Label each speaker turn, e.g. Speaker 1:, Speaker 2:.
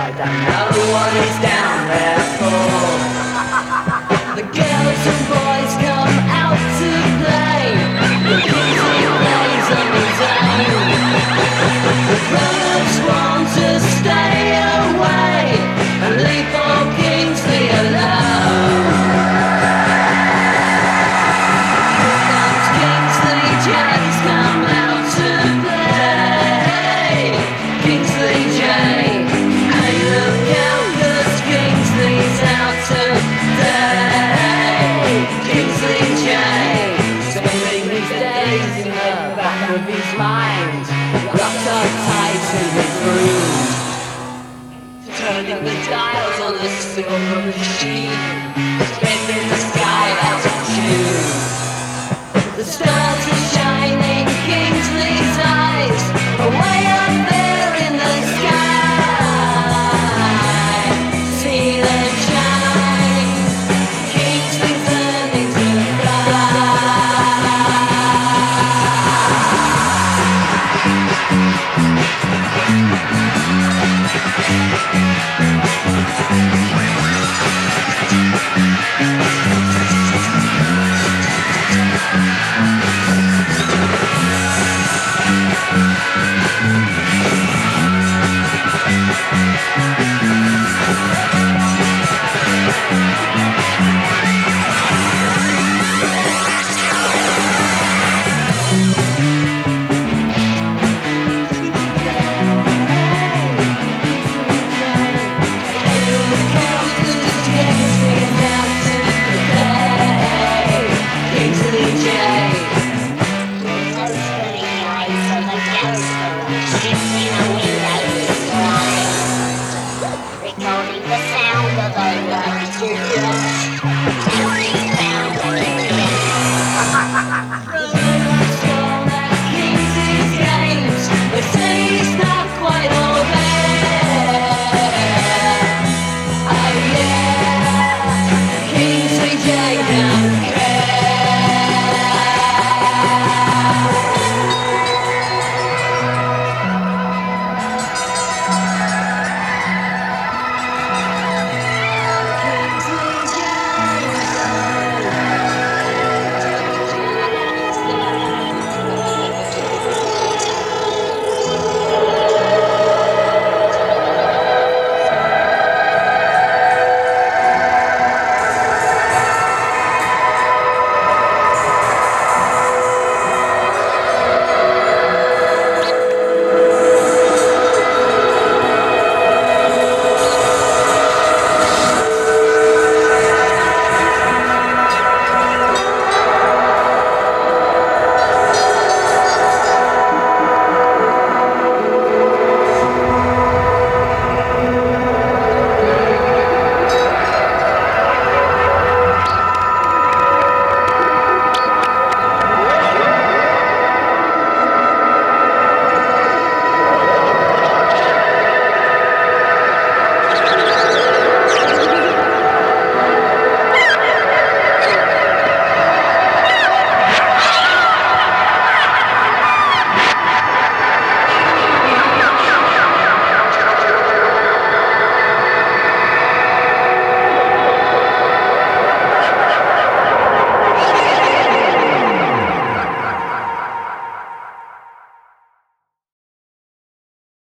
Speaker 1: upside down. Now the one is down there. Machine, spinning the sky out of tune. The stars